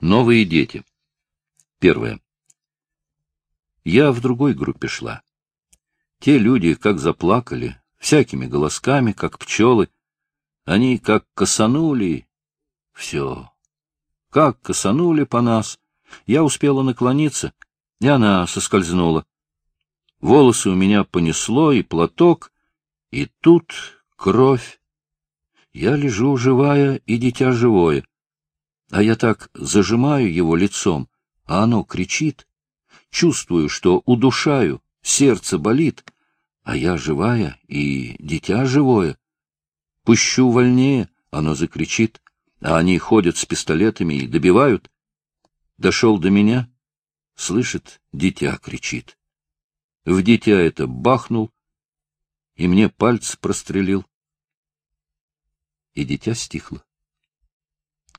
Новые дети. Первое. Я в другой группе шла. Те люди, как заплакали, всякими голосками, как пчелы, они как косанули. Все. Как косанули по нас. Я успела наклониться, и она соскользнула. Волосы у меня понесло, и платок, и тут кровь. Я лежу живая, и дитя живое. А я так зажимаю его лицом, а оно кричит. Чувствую, что удушаю, сердце болит, а я живая, и дитя живое. Пущу вольнее, оно закричит, а они ходят с пистолетами и добивают. Дошел до меня, слышит, дитя кричит. В дитя это бахнул, и мне пальцы прострелил. И дитя стихло.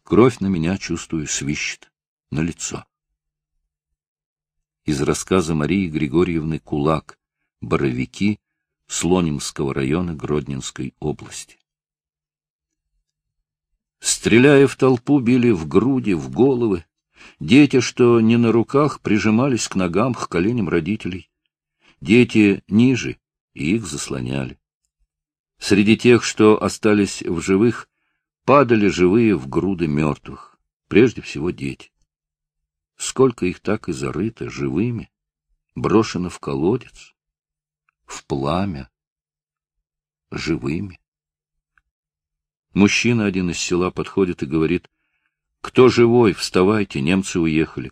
Кровь на меня, чувствую, свищет, на лицо. Из рассказа Марии Григорьевны Кулак «Боровики» Слонимского района Гродненской области. Стреляя в толпу, били в груди, в головы. Дети, что не на руках, прижимались к ногам, к коленям родителей. Дети ниже, и их заслоняли. Среди тех, что остались в живых, падали живые в груды мертвых, прежде всего дети. Сколько их так и зарыто живыми, брошено в колодец, в пламя, живыми. Мужчина один из села подходит и говорит, «Кто живой? Вставайте, немцы уехали».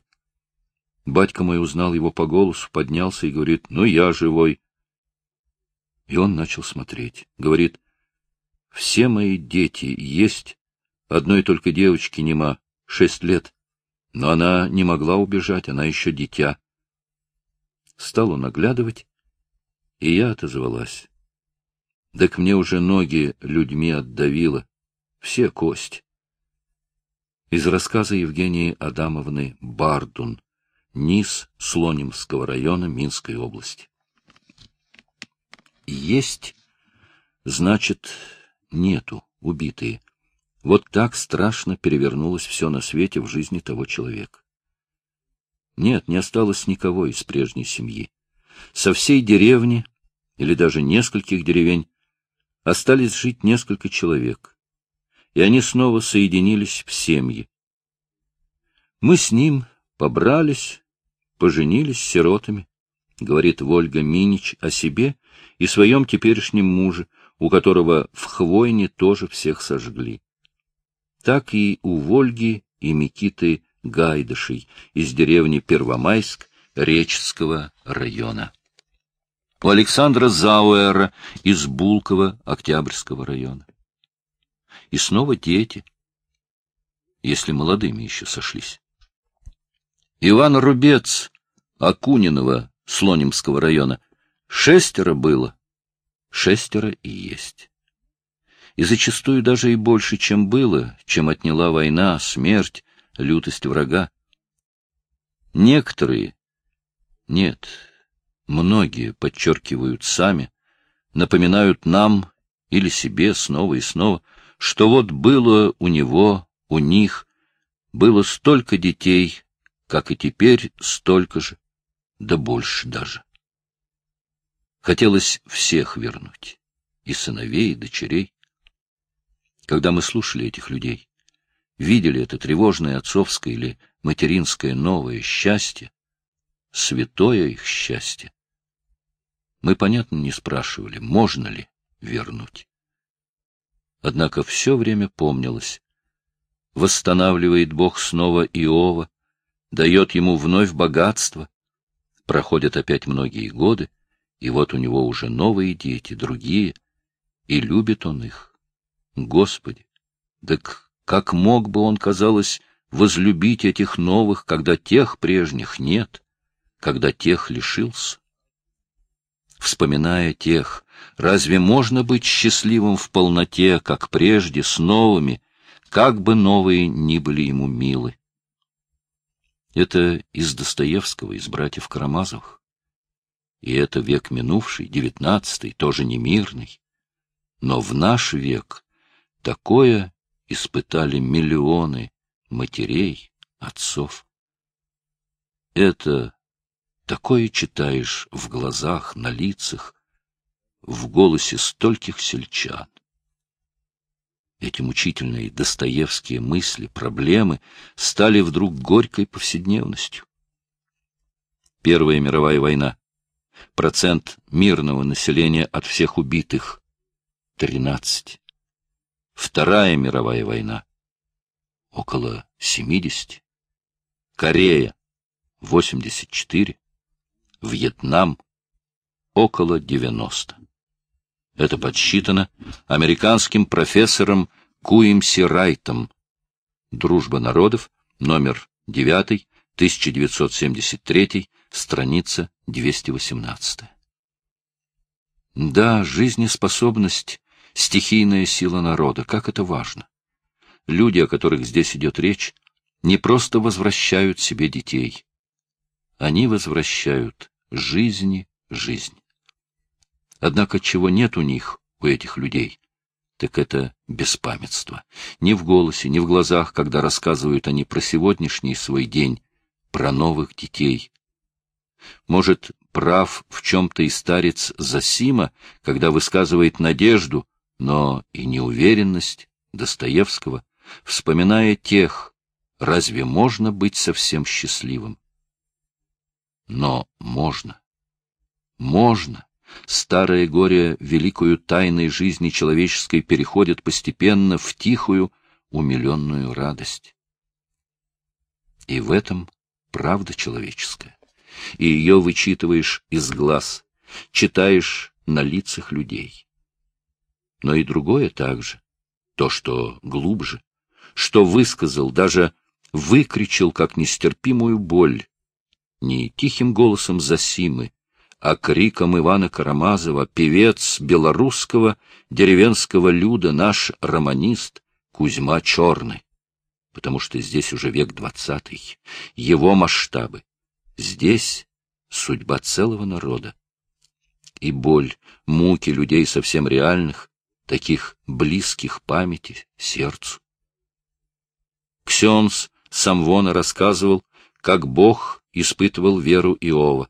Батька мой узнал его по голосу, поднялся и говорит, «Ну, я живой». И он начал смотреть. Говорит, все мои дети есть, одной только девочки нема, шесть лет. Но она не могла убежать, она еще дитя. Стал он оглядывать, и я отозвалась. Так мне уже ноги людьми отдавило, все кости. Из рассказа Евгении Адамовны Бардун, низ Слонимского района Минской области. Есть, значит, нету, убитые. Вот так страшно перевернулось все на свете в жизни того человека. Нет, не осталось никого из прежней семьи. Со всей деревни, или даже нескольких деревень, остались жить несколько человек, и они снова соединились в семьи. Мы с ним побрались, поженились сиротами, говорит Вольга Минич о себе и своем теперешнем муже, у которого в Хвойне тоже всех сожгли. Так и у Вольги и Микиты Гайдышей из деревни Первомайск Речского района. У Александра Зауэра из Булкова Октябрьского района. И снова дети, если молодыми еще сошлись. Иван Рубец Акунинова Слонимского района. Шестеро было, шестеро и есть. И зачастую даже и больше, чем было, чем отняла война, смерть, лютость врага. Некоторые, нет, многие подчеркивают сами, напоминают нам или себе снова и снова, что вот было у него, у них, было столько детей, как и теперь столько же, да больше даже. Хотелось всех вернуть, и сыновей, и дочерей. Когда мы слушали этих людей, видели это тревожное отцовское или материнское новое счастье, святое их счастье, мы, понятно, не спрашивали, можно ли вернуть. Однако все время помнилось. Восстанавливает Бог снова Иова, дает ему вновь богатство. Проходят опять многие годы, и вот у него уже новые дети, другие, и любит он их. Господи, так как мог бы он, казалось, возлюбить этих новых, когда тех прежних нет, когда тех лишился? Вспоминая тех, разве можно быть счастливым в полноте, как прежде, с новыми, как бы новые ни были ему милы? Это из Достоевского, из братьев Карамазовых. И это век минувший, девятнадцатый, тоже не мирный. Но в наш век такое испытали миллионы матерей, отцов. Это такое читаешь в глазах, на лицах, в голосе стольких сельчан. Эти мучительные достоевские мысли, проблемы стали вдруг горькой повседневностью. Первая мировая война. Процент мирного населения от всех убитых — 13. Вторая мировая война. Около 70. Корея — 84. Вьетнам — около 90. Это подсчитано американским профессором Куимси Райтом. «Дружба народов», номер 9, 1973, страница 218. Да, жизнеспособность — стихийная сила народа, как это важно. Люди, о которых здесь идет речь, не просто возвращают себе детей. Они возвращают жизни жизнь. Однако чего нет у них, у этих людей, так это беспамятство. Ни в голосе, ни в глазах, когда рассказывают они про сегодняшний свой день, про новых детей. Может, прав в чем-то и старец Засима, когда высказывает надежду, но и неуверенность Достоевского, вспоминая тех, разве можно быть совсем счастливым? Но можно. Можно. Старое горе великую тайной жизни человеческой переходит постепенно в тихую, умиленную радость. И в этом правда человеческая. И ее вычитываешь из глаз, читаешь на лицах людей. Но и другое также, то, что глубже, что высказал, даже выкричал как нестерпимую боль, не тихим голосом Засимы, а криком Ивана Карамазова, певец белорусского деревенского люда, наш романист Кузьма Черный. Потому что здесь уже век двадцатый, его масштабы. Здесь судьба целого народа. И боль, муки людей совсем реальных, таких близких памяти, сердцу. Ксенс Самвона рассказывал, как Бог испытывал веру Иова.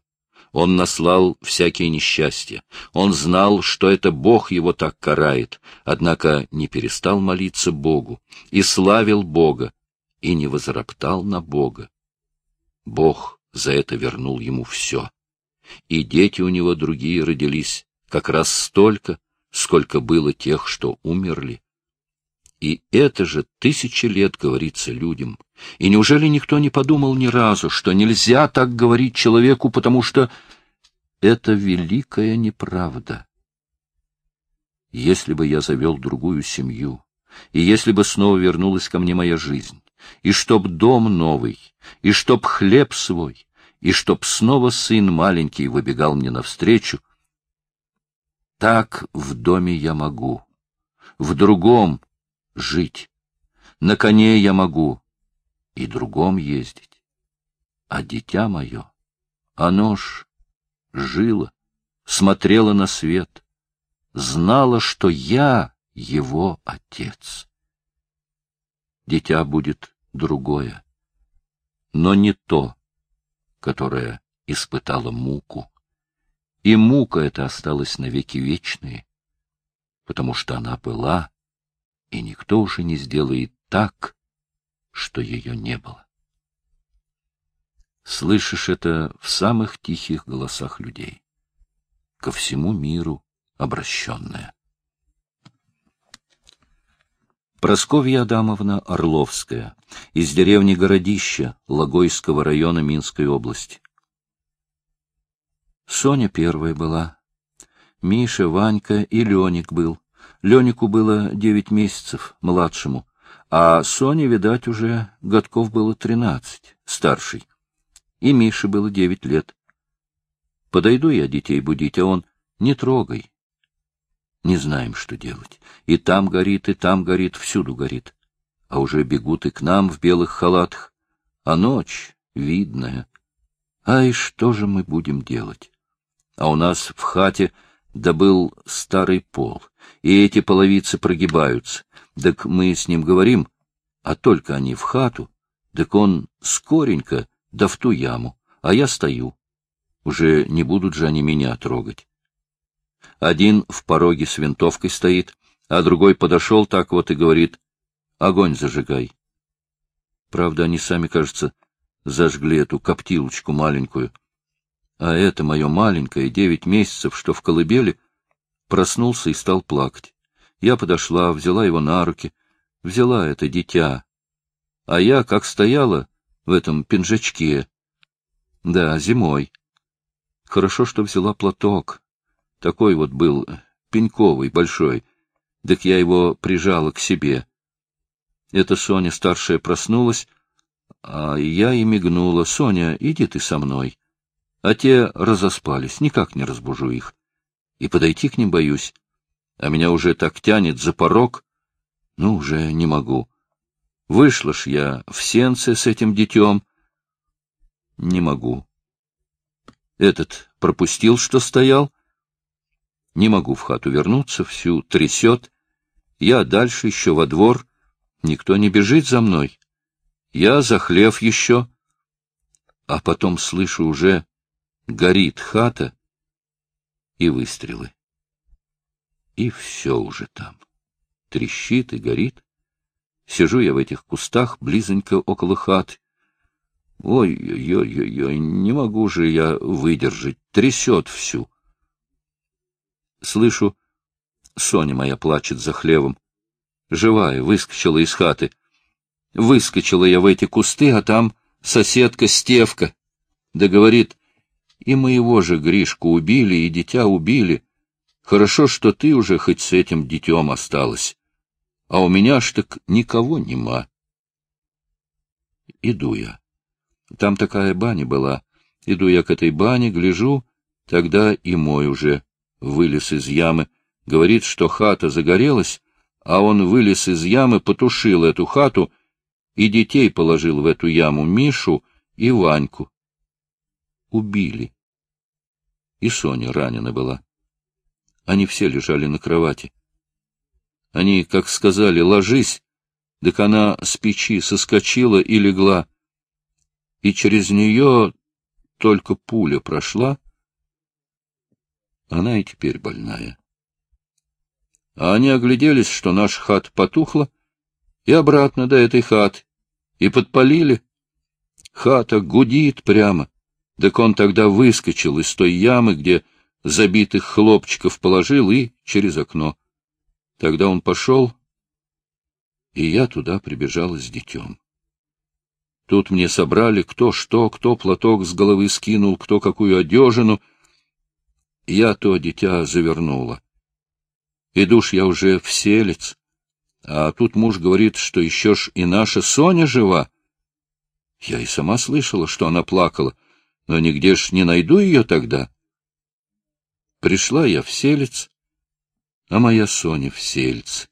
Он наслал всякие несчастья. Он знал, что это Бог его так карает, однако не перестал молиться Богу и славил Бога, и не возроптал на Бога. Бог за это вернул ему все. И дети у него другие родились, как раз столько, сколько было тех, что умерли. И это же тысячи лет говорится людям. И неужели никто не подумал ни разу, что нельзя так говорить человеку, потому что это великая неправда? Если бы я завел другую семью, и если бы снова вернулась ко мне моя жизнь, и чтоб дом новый, и чтоб хлеб свой, и чтоб снова сын маленький выбегал мне навстречу, так в доме я могу, в другом жить. На коне я могу и другом ездить. А дитя мое, оно ж жило, смотрело на свет, знало, что я его отец. Дитя будет другое, но не то, которое испытало муку. И мука эта осталась навеки вечные, потому что она была и никто уже не сделает так, что ее не было. Слышишь это в самых тихих голосах людей, ко всему миру обращенное. Просковья Адамовна Орловская, из деревни Городища Логойского района Минской области. Соня первая была, Миша, Ванька и Леник был. Ленику было девять месяцев, младшему, а Соне, видать, уже годков было тринадцать, старший. И Мише было девять лет. Подойду я детей будить, а он «не трогай». Не знаем, что делать. И там горит, и там горит, всюду горит. А уже бегут и к нам в белых халатах. А ночь видная. Ай, что же мы будем делать? А у нас в хате добыл старый пол, и эти половицы прогибаются. Так мы с ним говорим, а только они в хату, Так он скоренько, да в ту яму, а я стою. Уже не будут же они меня трогать. Один в пороге с винтовкой стоит, а другой подошел так вот и говорит, огонь зажигай. Правда, они сами, кажется, зажгли эту коптилочку маленькую. А это мое маленькое, девять месяцев, что в колыбели, проснулся и стал плакать. Я подошла, взяла его на руки, взяла это дитя. А я, как стояла в этом пинжачке, да, зимой. Хорошо, что взяла платок. Такой вот был, пеньковый, большой. Так я его прижала к себе. Эта Соня старшая проснулась, а я и мигнула. «Соня, иди ты со мной». А те разоспались, никак не разбужу их. И подойти к ним боюсь. А меня уже так тянет за порог. Ну, уже не могу. Вышла ж я в сенце с этим детем. Не могу. Этот пропустил, что стоял. Не могу в хату вернуться, всю трясет. Я дальше еще во двор. Никто не бежит за мной. Я за хлев еще. А потом слышу уже, горит хата и выстрелы. И все уже там. Трещит и горит. Сижу я в этих кустах, близонько около хаты. Ой-ой-ой-ой, не могу же я выдержать, трясет всю. Слышу, Соня моя плачет за хлевом. Живая, выскочила из хаты. Выскочила я в эти кусты, а там соседка Стевка. Да говорит, и моего же Гришку убили, и дитя убили. Хорошо, что ты уже хоть с этим детем осталась. А у меня ж так никого нема. Иду я. Там такая баня была. Иду я к этой бане, гляжу, тогда и мой уже вылез из ямы. Говорит, что хата загорелась, а он вылез из ямы, потушил эту хату и детей положил в эту яму Мишу и Ваньку. Убили. И Соня ранена была. Они все лежали на кровати. Они, как сказали, ложись, так она с печи соскочила и легла и через нее только пуля прошла, она и теперь больная. А они огляделись, что наш хат потухла, и обратно до этой хаты, и подпалили. Хата гудит прямо. Так он тогда выскочил из той ямы, где забитых хлопчиков положил, и через окно. Тогда он пошел, и я туда прибежала с детем. Тут мне собрали кто что, кто платок с головы скинул, кто какую одежину. Я то дитя завернула. И душ я уже в селец. А тут муж говорит, что еще ж и наша Соня жива. Я и сама слышала, что она плакала, но нигде ж не найду ее тогда. Пришла я в селец, а моя Соня в сельце.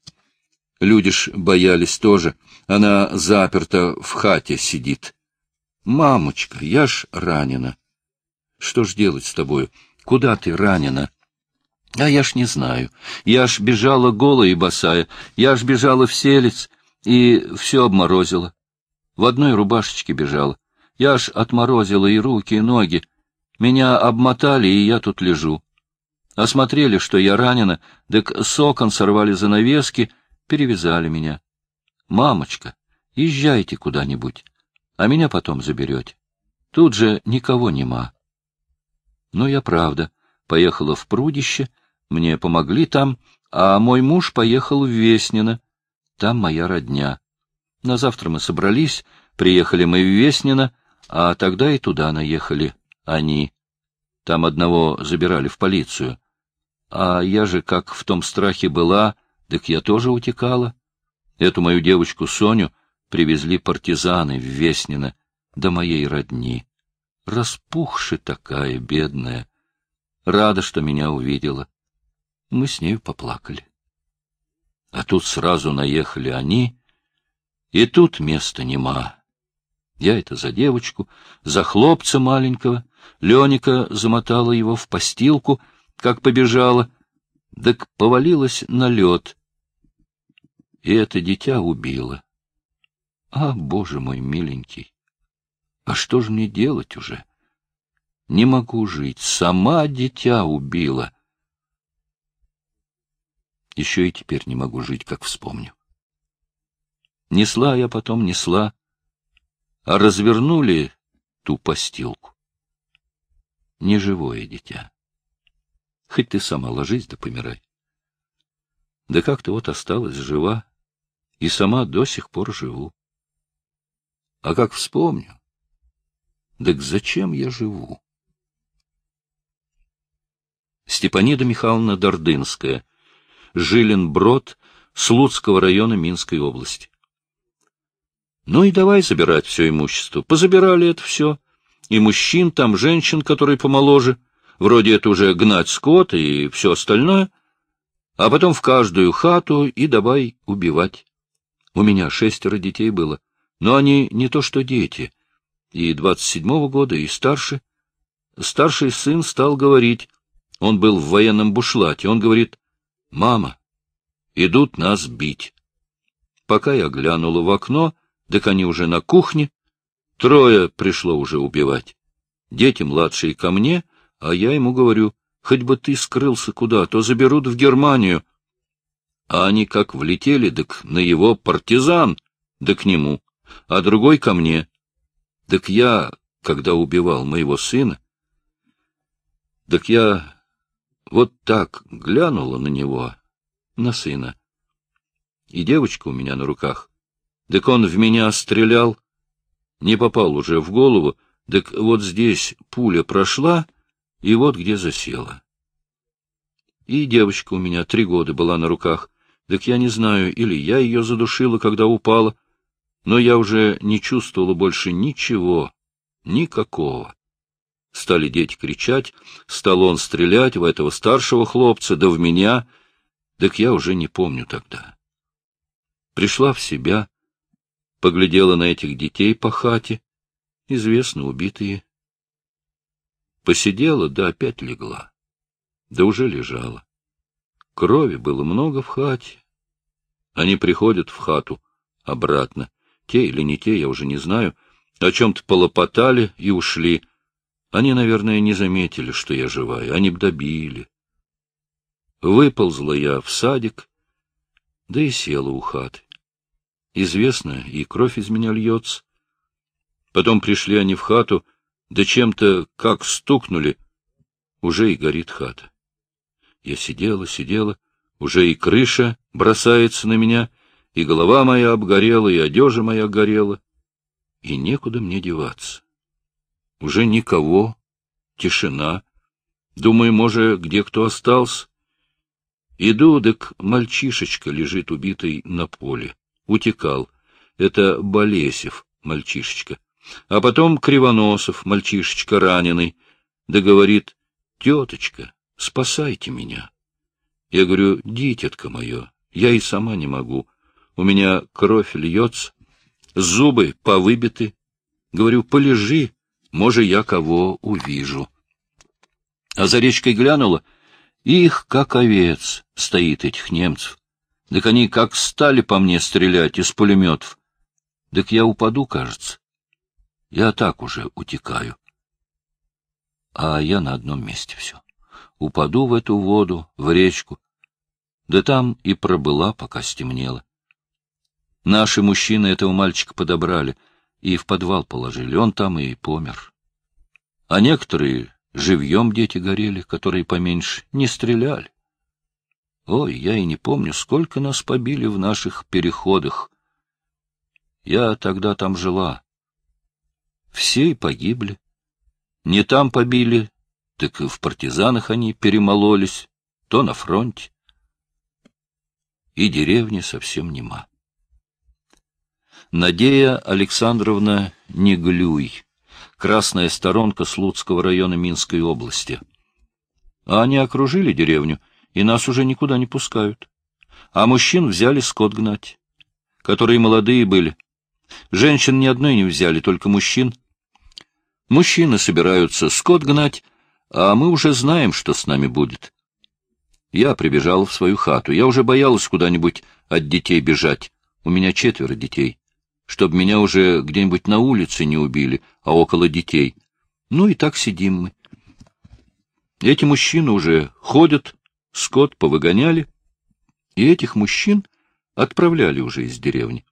Люди ж боялись тоже. Она заперта в хате сидит. Мамочка, я ж ранена. Что ж делать с тобою? Куда ты ранена? А я ж не знаю. Я ж бежала голая и босая. Я ж бежала в селец и все обморозила. В одной рубашечке бежала. Я ж отморозила и руки, и ноги. Меня обмотали, и я тут лежу. Осмотрели, что я ранена, так с окон сорвали занавески — перевязали меня. Мамочка, езжайте куда-нибудь, а меня потом заберете. Тут же никого нема. Ну, я правда, поехала в прудище, мне помогли там, а мой муж поехал в Веснино, там моя родня. На завтра мы собрались, приехали мы в Веснино, а тогда и туда наехали они. Там одного забирали в полицию. А я же, как в том страхе была, так я тоже утекала. Эту мою девочку Соню привезли партизаны в Веснино до моей родни. Распухши такая, бедная. Рада, что меня увидела. Мы с нею поплакали. А тут сразу наехали они, и тут места нема. Я это за девочку, за хлопца маленького. Леника замотала его в постилку, как побежала, так повалилась на лед, и это дитя убило. А, боже мой миленький, а что же мне делать уже? Не могу жить, сама дитя убила. Еще и теперь не могу жить, как вспомню. Несла я потом, несла, а развернули ту постилку. Неживое дитя. Хоть ты сама ложись да помирай. Да как-то вот осталась жива, и сама до сих пор живу. А как вспомню, так зачем я живу? Степанида Михайловна Дордынская, Жилин-Брод, Слуцкого района Минской области. Ну и давай забирать все имущество. Позабирали это все. И мужчин, там женщин, которые помоложе. Вроде это уже гнать скот и все остальное. А потом в каждую хату и давай убивать. У меня шестеро детей было. Но они не то что дети. И двадцать седьмого года, и старше. Старший сын стал говорить. Он был в военном бушлате. Он говорит, «Мама, идут нас бить». Пока я глянула в окно, так они уже на кухне. Трое пришло уже убивать. Дети младшие ко мне, а я ему говорю, хоть бы ты скрылся куда, то заберут в Германию. А они как влетели, так на его партизан, да к нему, а другой ко мне. Так я, когда убивал моего сына, так я вот так глянула на него, на сына. И девочка у меня на руках. Так он в меня стрелял, не попал уже в голову, так вот здесь пуля прошла, и вот где засела. И девочка у меня три года была на руках, так я не знаю, или я ее задушила, когда упала, но я уже не чувствовала больше ничего, никакого. Стали дети кричать, стал он стрелять в этого старшего хлопца, да в меня, так я уже не помню тогда. Пришла в себя, поглядела на этих детей по хате, известно, убитые. Посидела, да опять легла. Да уже лежала. Крови было много в хате. Они приходят в хату обратно. Те или не те, я уже не знаю. О чем-то полопотали и ушли. Они, наверное, не заметили, что я живая. Они б добили. Выползла я в садик, да и села у хаты. Известно, и кровь из меня льется. Потом пришли они в хату, да чем-то как стукнули, уже и горит хата. Я сидела, сидела, уже и крыша бросается на меня, и голова моя обгорела, и одежа моя горела, и некуда мне деваться. Уже никого, тишина. Думаю, может, где кто остался. Иду, так мальчишечка лежит убитый на поле. Утекал. Это Болесев, мальчишечка. А потом Кривоносов, мальчишечка раненый. Да говорит, теточка, спасайте меня. Я говорю, дитятка мое, я и сама не могу. У меня кровь льется, зубы повыбиты. Говорю, полежи, может, я кого увижу. А за речкой глянула, их, как овец, стоит этих немцев. Так они как стали по мне стрелять из пулеметов. Так я упаду, кажется. Я так уже утекаю. А я на одном месте все. Упаду в эту воду, в речку. Да там и пробыла, пока стемнело. Наши мужчины этого мальчика подобрали — и в подвал положили. Он там и помер. А некоторые живьем дети горели, которые поменьше, не стреляли. Ой, я и не помню, сколько нас побили в наших переходах. Я тогда там жила. Все и погибли. Не там побили, так и в партизанах они перемололись, то на фронте. И деревни совсем нема. Надея Александровна Неглюй, красная сторонка Слуцкого района Минской области. А они окружили деревню, и нас уже никуда не пускают. А мужчин взяли скот гнать, которые молодые были. Женщин ни одной не взяли, только мужчин. Мужчины собираются скот гнать, а мы уже знаем, что с нами будет. Я прибежал в свою хату. Я уже боялась куда-нибудь от детей бежать. У меня четверо детей. Чтобы меня уже где-нибудь на улице не убили, а около детей. Ну и так сидим мы. Эти мужчины уже ходят, скот повыгоняли, и этих мужчин отправляли уже из деревни.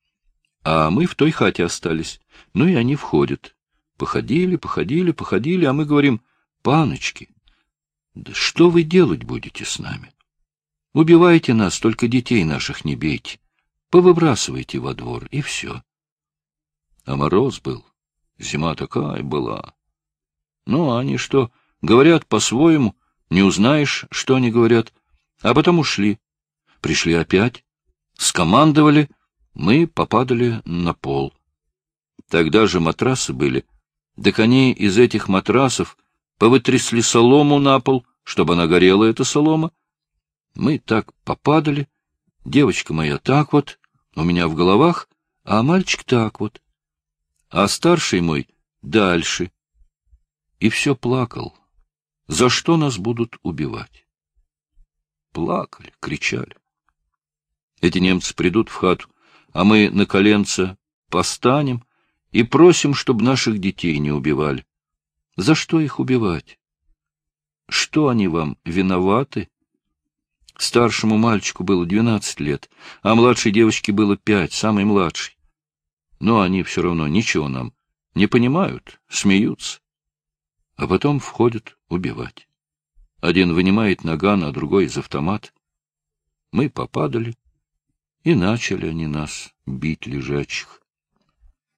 А мы в той хате остались. Ну и они входят. Походили, походили, походили, а мы говорим, паночки, да что вы делать будете с нами? Убивайте нас, только детей наших не бейте. Повыбрасывайте во двор, и все. А мороз был, зима такая была. Ну, они что, говорят по-своему, не узнаешь, что они говорят. А потом ушли. Пришли опять, скомандовали, мы попадали на пол. Тогда же матрасы были, так они из этих матрасов повытрясли солому на пол, чтобы она горела, эта солома. Мы так попадали, девочка моя так вот, у меня в головах, а мальчик так вот, а старший мой дальше. И все плакал. За что нас будут убивать? Плакали, кричали. Эти немцы придут в хату, а мы на коленца постанем и просим, чтобы наших детей не убивали. За что их убивать? Что они вам виноваты? Старшему мальчику было двенадцать лет, а младшей девочке было пять, самой младшей. Но они все равно ничего нам не понимают, смеются. А потом входят убивать. Один вынимает наган, а другой из автомат. Мы попадали, и начали они нас бить лежачих.